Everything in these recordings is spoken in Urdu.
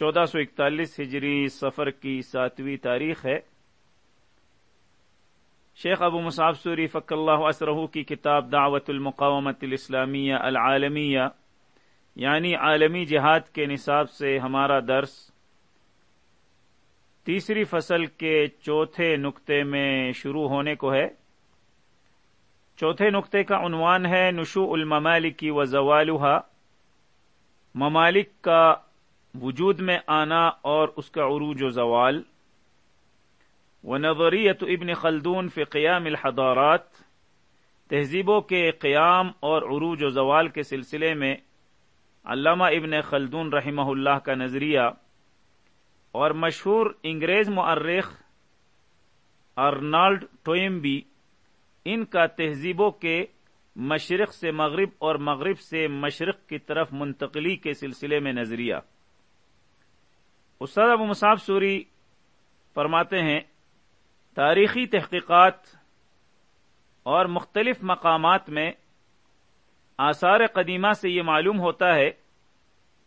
چودہ سو اکتالیس ہجری سفر کی ساتویں تاریخ ہے۔ شیخ ابو مصعب سوری فق اللہ اسرہ کی کتاب دعوت المقامت الاسلامیہ العالمیہ یعنی عالمی جہاد کے نصاب سے ہمارا درس۔ تیسری فصل کے چوتھے نقطے میں شروع ہونے کو ہے۔ چوتھے نقطے کا عنوان ہے نشو الممالکی و زوالحا ممالک کا وجود میں آنا اور اس کا عروج و زوال. و نظریت ابن خلدون فی قیام الحضارات. تہذیبوں کے قیام اور عروج و زوال کے سلسلے میں علامہ ابن خلدون رحمہ اللہ کا نظریہ اور مشہور انگریز معرخ ارنالڈ ٹوئمبی ان کا تہذیبوں کے مشرق سے مغرب اور مغرب سے مشرق کی طرف منتقلی کے سلسلے میں نظریہ. استاد ابو مصعب سوری فرماتے ہیں، تاریخی تحقیقات اور مختلف مقامات میں آثار قدیمہ سے یہ معلوم ہوتا ہے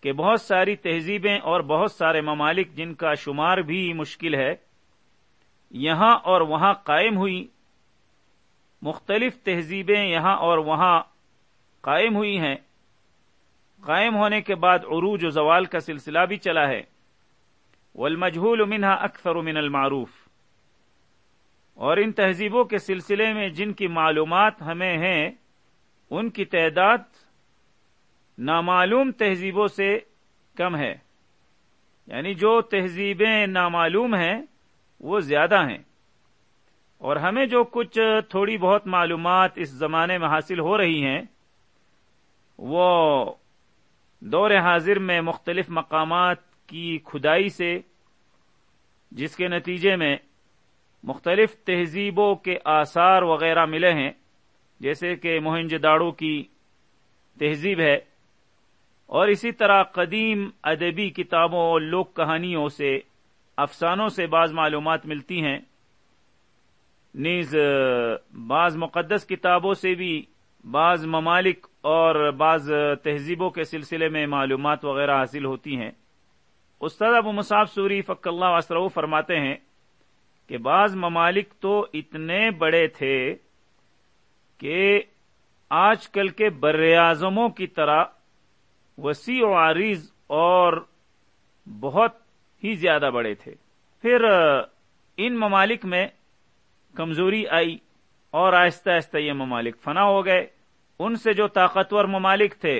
کہ بہت ساری تہذیبیں اور بہت سارے ممالک جن کا شمار بھی مشکل ہے، یہاں اور وہاں قائم ہوئی، مختلف تہذیبیں یہاں اور وہاں قائم ہوئی ہیں۔ قائم ہونے کے بعد عروج و زوال کا سلسلہ بھی چلا ہے۔ والمجهول منها اکثر من المعروف۔ اور ان تہذیبوں کے سلسلے میں جن کی معلومات ہمیں ہیں، ان کی تعداد نامعلوم تہذیبوں سے کم ہے۔ یعنی جو تہذیبیں نامعلوم ہیں، وہ زیادہ ہیں۔ اور ہمیں جو کچھ تھوڑی بہت معلومات اس زمانے میں حاصل ہو رہی ہیں، وہ دور حاضر میں مختلف مقامات کی کھدائی سے، جس کے نتیجے میں مختلف تہذیبوں کے آثار وغیرہ ملے ہیں، جیسے کہ موہنج داڑو کی تہذیب ہے، اور اسی طرح قدیم ادبی کتابوں اور لوک کہانیوں سے، افسانوں سے بعض معلومات ملتی ہیں۔ نیز، بعض مقدس کتابوں سے بھی بعض ممالک اور بعض تہذیبوں کے سلسلے میں معلومات وغیرہ حاصل ہوتی ہیں۔ استاد ابو مصعب سوری فق اللہ وسرو فرماتے ہیں کہ بعض ممالک تو اتنے بڑے تھے کہ آج کل کے بر اعظموں کی طرح وسیع و عریض اور بہت ہی زیادہ بڑے تھے۔ پھر، ان ممالک میں کمزوری آئی اور آہستہ آہستہ یہ ممالک فنا ہو گئے۔ ان سے جو طاقتور ممالک تھے،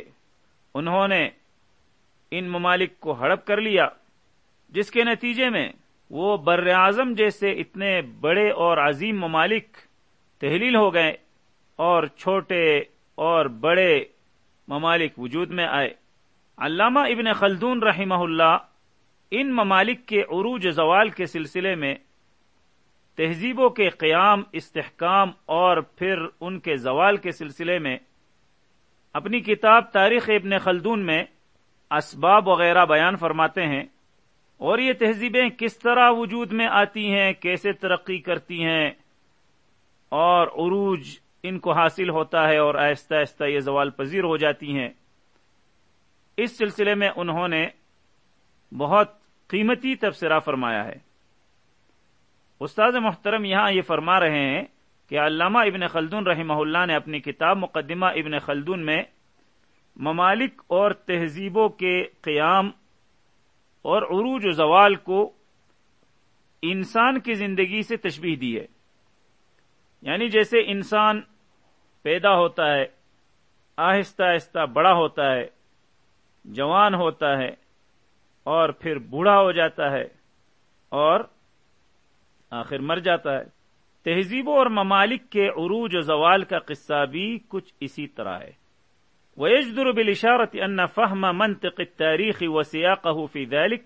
انہوں نے ان ممالک کو ہڑپ کر لیا، جس کے نتیجے میں وہ بر اعظم جیسے اتنے بڑے اور عظیم ممالک تحلیل ہو گئے اور چھوٹے اور بڑے ممالک وجود میں آئے۔ علامہ ابن خلدون رحمہ اللہ ان ممالک کے عروج زوال کے سلسلے میں تہذیبوں کے قیام، استحکام اور پھر ان کے زوال کے سلسلے میں اپنی کتاب تاریخ ابن خلدون میں اسباب وغیرہ بیان فرماتے ہیں اور یہ تہذیبیں کس طرح وجود میں آتی ہیں، کیسے ترقی کرتی ہیں اور عروج ان کو حاصل ہوتا ہے اور آہستہ آہستہ یہ زوال پذیر ہو جاتی ہیں۔ اس سلسلے میں انہوں نے بہت قیمتی تبصرہ فرمایا ہے۔ استاد محترم یہاں یہ فرما رہے ہیں کہ علامہ ابن خلدون رحمہ اللہ نے اپنی کتاب مقدمہ ابن خلدون میں ممالک اور تہذیبوں کے قیام اور عروج و زوال کو انسان کی زندگی سے تشبیح دی ہے۔ یعنی جیسے انسان پیدا ہوتا ہے، آہستہ آہستہ بڑا ہوتا ہے، جوان ہوتا ہے اور پھر بوڑھا ہو جاتا ہے اور آخر مر جاتا ہے۔ تہذیبوں اور ممالک کے عروج و زوال کا قصہ بھی کچھ اسی طرح ہے۔ ويجدر بالإشارة أن فهم منطق التاريخ وسياقه في ذلك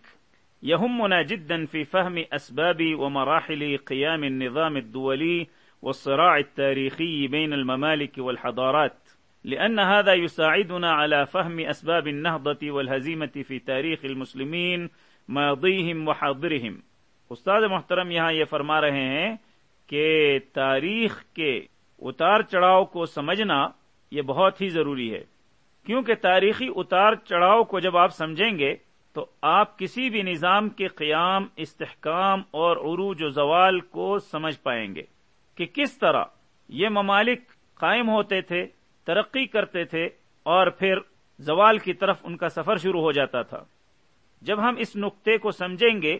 يهمنا جدا في فهم أسباب ومراحل قيام النظام الدولي والصراع التاريخي بين الممالك والحضارات، لأن هذا يساعدنا على فهم أسباب النهضة والهزيمة في تاريخ المسلمين، ماضيهم وحاضرهم. استاد محترم، یہاں یہ فرما رہے ہیں کہ تاریخ کے اتار چڑھاؤ کو سمجھنا یہ بہت ہی ضروری ہے۔ کیونکہ تاریخی اتار چڑھاؤ کو جب آپ سمجھیں گے، تو آپ کسی بھی نظام کے قیام، استحکام اور عروج و زوال کو سمجھ پائیں گے کہ کس طرح یہ ممالک قائم ہوتے تھے، ترقی کرتے تھے اور پھر زوال کی طرف ان کا سفر شروع ہو جاتا تھا۔ جب ہم اس نقطے کو سمجھیں گے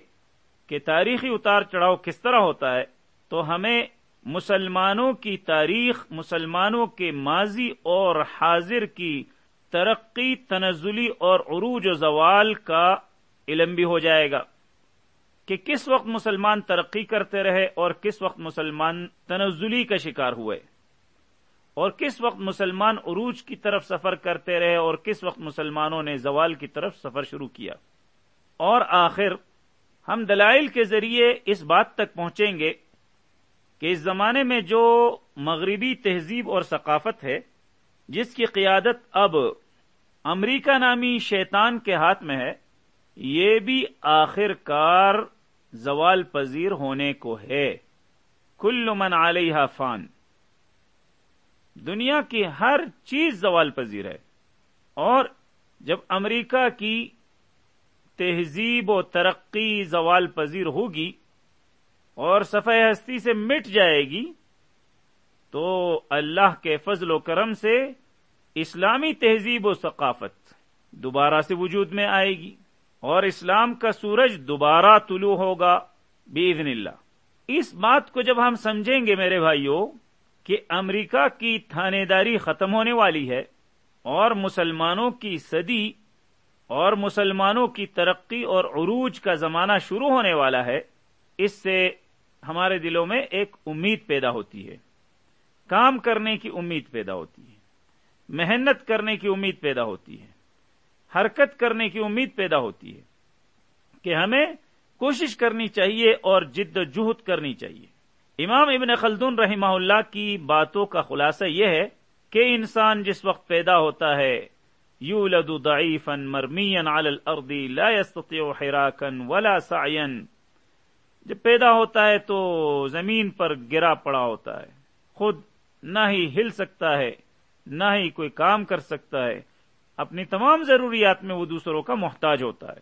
کہ تاریخی اتار چڑھاؤ کس طرح ہوتا ہے، تو ہمیں مسلمانوں کی تاریخ، مسلمانوں کے ماضی اور حاضر کی ترقی، تنزلی اور عروج و زوال کا علم بھی ہو جائے گا کہ کس وقت مسلمان ترقی کرتے رہے اور کس وقت مسلمان تنزلی کا شکار ہوئے اور کس وقت مسلمان عروج کی طرف سفر کرتے رہے اور کس وقت مسلمانوں نے زوال کی طرف سفر شروع کیا اور آخر ہم دلائل کے ذریعے اس بات تک پہنچیں گے کہ اس زمانے میں جو مغربی تہذیب اور ثقافت ہے جس کی قیادت اب امریکہ نامی شیطان کے ہاتھ میں ہے، یہ بھی آخر کار زوال پذیر ہونے کو ہے۔ کل من علیہ فان۔ دنیا کی ہر چیز زوال پذیر ہے۔ اور جب امریکہ کی تہذیب و ترقی زوال پذیر ہوگی اور صفحہ ہستی سے مٹ جائے گی تو اللہ کے فضل و کرم سے اسلامی تہذیب و ثقافت دوبارہ سے وجود میں آئے گی اور اسلام کا سورج دوبارہ طلوع ہوگا بےدن اللہ۔ اس بات کو جب ہم سمجھیں گے میرے بھائیوں کہ امریکہ کی تھانے داری ختم ہونے والی ہے اور مسلمانوں کی صدی اور مسلمانوں کی ترقی اور عروج کا زمانہ شروع ہونے والا ہے، اس سے ہمارے دلوں میں ایک امید پیدا ہوتی ہے۔ کام کرنے کی امید پیدا ہوتی ہے، محنت کرنے کی امید پیدا ہوتی ہے، حرکت کرنے کی امید پیدا ہوتی ہے کہ ہمیں کوشش کرنی چاہیے اور جد و جہد کرنی چاہیے۔ امام ابن خلدون رحمہ اللہ کی باتوں کا خلاصہ یہ ہے کہ انسان جس وقت پیدا ہوتا ہے، یولد ضعیفا مرمیا على الارض، لا يستطيع حراكا ولا سعيا جب پیدا ہوتا ہے تو زمین پر گرا پڑا ہوتا ہے، خود نہ ہی ہل سکتا ہے، نہ ہی کوئی کام کر سکتا ہے۔ اپنی تمام ضروریات میں وہ دوسروں کا محتاج ہوتا ہے۔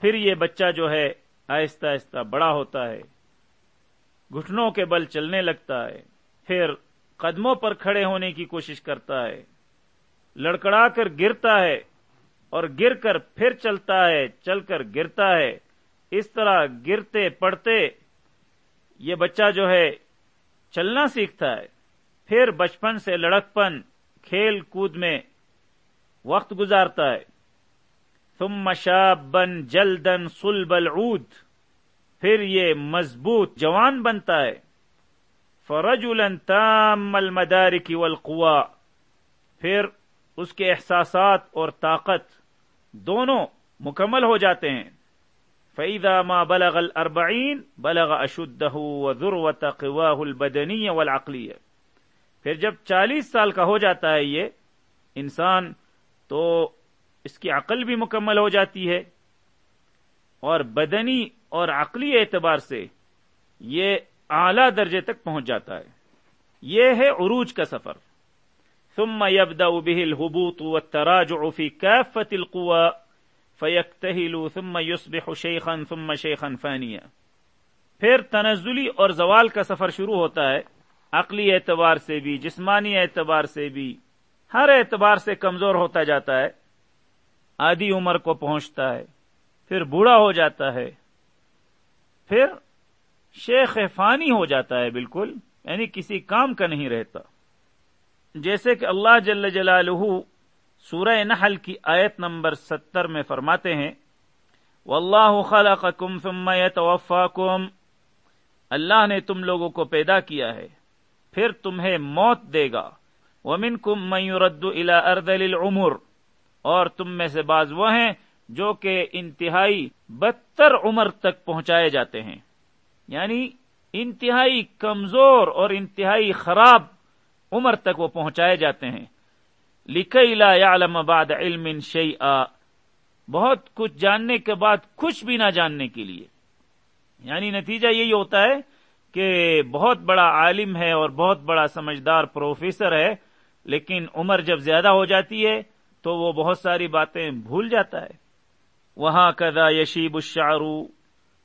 پھر یہ بچہ جو ہے، آہستہ آہستہ بڑا ہوتا ہے۔ گھٹنوں کے بل چلنے لگتا ہے۔ پھر قدموں پر کھڑے ہونے کی کوشش کرتا ہے۔ لڑکڑا کر گرتا ہے اور گر کر پھر چلتا ہے، چل کر گرتا ہے۔ اس طرح گرتے پڑتے یہ بچہ جو ہے، چلنا سیکھتا ہے۔ پھر بچپن سے لڑکپن، کھیل کود میں وقت گزارتا ہے۔ ثم شابن جلدن سلبل العود، پھر یہ مضبوط جوان بنتا ہے۔ فرج تام المدارک والقوا، پھر اس کے احساسات اور طاقت دونوں مکمل ہو جاتے ہیں۔ فعیدہ ما بلغ الاربعین بلغ اشدہ و ذروت قواہ البدنی والعقلی پھر جب چالیس سال کا ہو جاتا ہے یہ، انسان تو اس کی عقل بھی مکمل ہو جاتی ہے۔ اور بدنی اور عقلی اعتبار سے یہ اعلی درجے تک پہنچ جاتا ہے۔ یہ ہے عروج کا سفر۔ ثم يبدأ به الهبوط والتراجع في كافة القوى فيكتهل ثم يصبح شيخا ثم شيخا فانيا پھر تنزلی اور زوال کا سفر شروع ہوتا ہے۔ عقلی اعتبار سے بھی، جسمانی اعتبار سے بھی ہر اعتبار سے کمزور ہوتا جاتا ہے، آدھی عمر کو پہنچتا ہے، پھر بوڑھا ہو جاتا ہے، پھر شیخ فانی ہو جاتا ہے بالکل یعنی کسی کام کا نہیں رہتا۔ جیسے کہ اللہ جل جلالہ سورہ نحل کی آیت نمبر ستر میں فرماتے ہیں، واللہ خلقکم ثم يتوفاکم اللہ نے تم لوگوں کو پیدا کیا ہے۔ پھر تمہیں موت دے گا۔ ومنکم من يرد الى العمر اور تم میں سے بعض وہ ہیں جو کہ انتہائی بدتر عمر تک پہنچائے جاتے ہیں۔ یعنی انتہائی کمزور اور انتہائی خراب عمر تک وہ پہنچائے جاتے ہیں۔ لکھئی لا يعلم بعد علم شيئا۔ بہت کچھ جاننے کے بعد کچھ بھی نہ جاننے کے لیے۔ یعنی نتیجہ یہی ہوتا ہے کہ بہت بڑا عالم ہے اور بہت بڑا سمجھدار پروفیسر ہے، لیکن عمر جب زیادہ ہو جاتی ہے تو وہ بہت ساری باتیں بھول جاتا ہے۔ وہاں کدا یشیب الشعر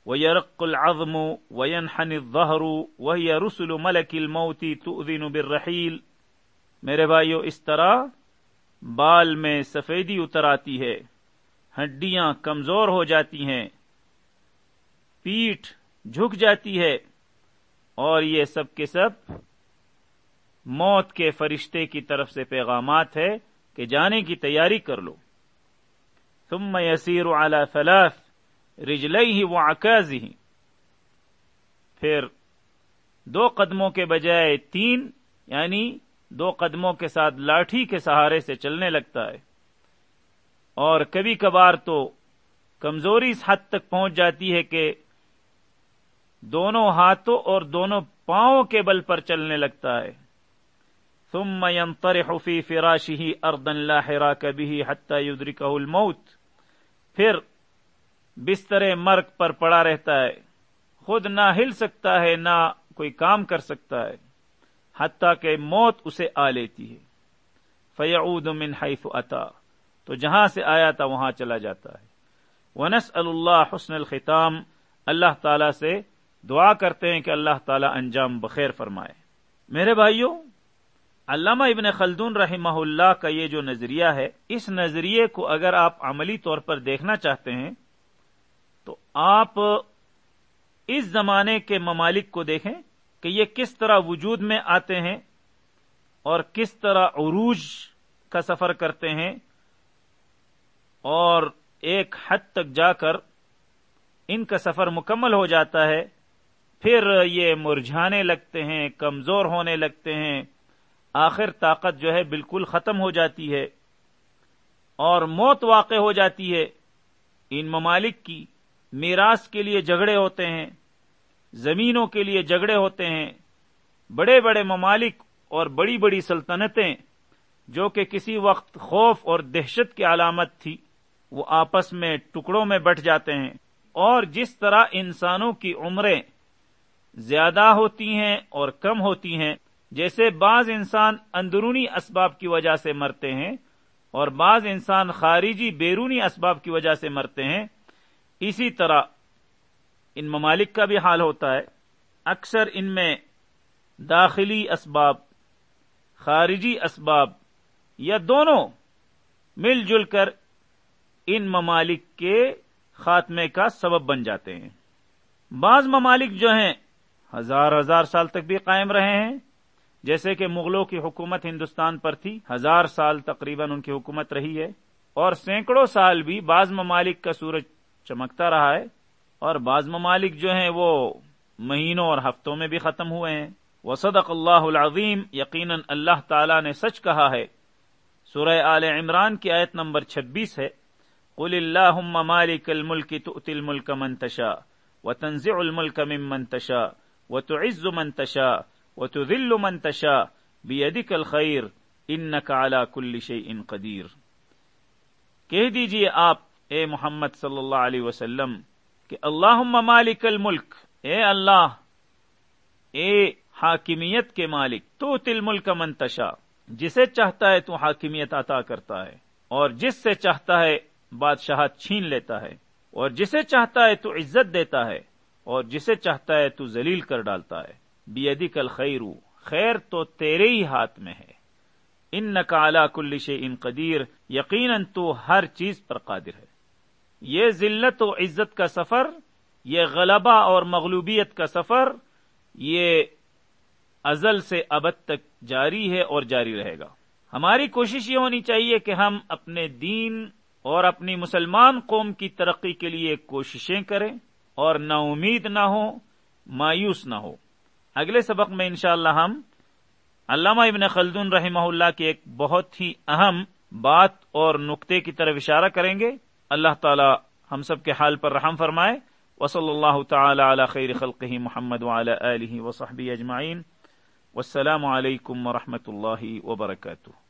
و یرق العظم و ینحن الظہر و رسل ملک الموتی تؤذن بالرحیل۔ میرے بھائیو، اس طرح بال میں سفیدی اتر آتی ہے، ہڈیاں کمزور ہو جاتی ہیں، پیٹھ جھک جاتی ہے۔ اور یہ سب کے سب موت کے فرشتے کی طرف سے پیغامات ہے کہ جانے کی تیاری کر لو۔ ثم يسير على ثلاث رجليه وعكازه پھر دو قدموں کے بجائے تین یعنی دو قدموں کے ساتھ لاٹھی کے سہارے سے چلنے لگتا ہے۔ اور کبھی کبھار تو کمزوری اس حد تک پہنچ جاتی ہے کہ دونوں ہاتھوں اور دونوں پاؤں کے بل پر چلنے لگتا ہے۔ ثم ينطرح في فراشه ارضا لا حراك به حتى يدركه الموت۔ پھر بستر مرگ پر پڑا رہتا ہے۔ خود نہ ہل سکتا ہے، نہ کوئی کام کر سکتا ہے۔ حتیٰ کہ موت اسے آ لیتی ہے۔ فیعود من حیث اتا۔ تو جہاں سے آیا تھا، وہاں چلا جاتا ہے۔ ونس اللہ حسن الختام۔ اللہ تعالی سے دعا کرتے ہیں کہ اللہ تعالی انجام بخیر فرمائے۔ میرے بھائیوں، علامہ ابن خلدون رحمہ اللہ کا یہ جو نظریہ ہے، اس نظریے کو اگر آپ عملی طور پر دیکھنا چاہتے ہیں، تو آپ اس زمانے کے ممالک کو دیکھیں کہ یہ کس طرح وجود میں آتے ہیں اور کس طرح عروج کا سفر کرتے ہیں اور ایک حد تک جا کر ان کا سفر مکمل ہو جاتا ہے۔ پھر یہ مرجھانے لگتے ہیں، کمزور ہونے لگتے ہیں۔ آخر طاقت جو ہے بالکل ختم ہو جاتی ہے اور موت واقع ہو جاتی ہے۔ ان ممالک کی میراث کے لیے جھگڑے ہوتے ہیں، زمینوں کے لیے جھگڑے ہوتے ہیں۔ بڑے بڑے ممالک اور بڑی بڑی سلطنتیں، جو کہ کسی وقت خوف اور دہشت کی علامت تھی، وہ آپس میں ٹکڑوں میں بٹ جاتے ہیں۔ اور جس طرح انسانوں کی عمریں زیادہ ہوتی ہیں اور کم ہوتی ہیں، جیسے بعض انسان اندرونی اسباب کی وجہ سے مرتے ہیں اور بعض انسان خارجی بیرونی اسباب کی وجہ سے مرتے ہیں۔ اسی طرح ان ممالک کا بھی حال ہوتا ہے۔ اکثر ان میں داخلی اسباب، خارجی اسباب یا دونوں مل جل کر ان ممالک کے خاتمے کا سبب بن جاتے ہیں۔ بعض ممالک جو ہیں ہزار ہزار سال تک بھی قائم رہے ہیں۔ جیسے کہ مغلوں کی حکومت ہندوستان پر تھی، ہزار سال تقریباً ان کی حکومت رہی ہے۔ اور سینکڑوں سال بھی بعض ممالک کا سورج چمکتا رہا ہے۔ اور بعض ممالک جو ہیں وہ مہینوں اور ہفتوں میں بھی ختم ہوئے ہیں۔ وہ صدق اللہ العظیم، یقیناً اللہ تعالی نے سچ کہا ہے۔ سورہ آل عمران کی آیت نمبر چھبیس ہے۔ قل اللہ مالک الملک تؤتی الملک من تشا وتنزع الملک ممن تشا وتعز من تشا وتذل من تشا بیدک الخیر انک علی کل شیء قدیر کہہ دیجیے آپ، اے محمد صلی اللہ علیہ وسلم، کہ اللہ مالک الملک، اے اللہ، اے حاکمیت کے مالک تو تل ملک منتشا جسے چاہتا ہے تو حاکمیت عطا کرتا ہے، اور جس سے چاہتا ہے بادشاہت چھین لیتا ہے، اور جسے چاہتا ہے تو عزت دیتا ہے۔ اور جسے چاہتا ہے تو ذلیل کر ڈالتا ہے۔ بیدی کل خیر خیر تو تیرے ہی ہاتھ میں ہے۔ ان نکالا کل ان قدیر، یقیناً تو ہر چیز پر قادر ہے۔ یہ ذلت و عزت کا سفر، یہ غلبہ اور مغلوبیت کا سفر، یہ ازل سے ابد تک جاری ہے اور جاری رہے گا۔ ہماری کوشش یہ ہونی چاہیے کہ ہم اپنے دین اور اپنی مسلمان قوم کی ترقی کے لیے کوششیں کریں۔ اور نا امید نہ ہو، مایوس نہ ہو۔ اگلے سبق میں انشاءاللہ ہم علامہ ابن خلدون رحمہ اللہ کی ایک بہت ہی اہم بات اور نقطے کی طرف اشارہ کریں گے۔ اللہ تعالی ہم سب کے حال پر رحم فرمائے۔ وصلی اللہ تعالی علی خیر خلقہ محمد وعلی آلہ وصحبہ اجمعین۔ والسلام علیکم ورحمۃ اللہ وبرکاتہ۔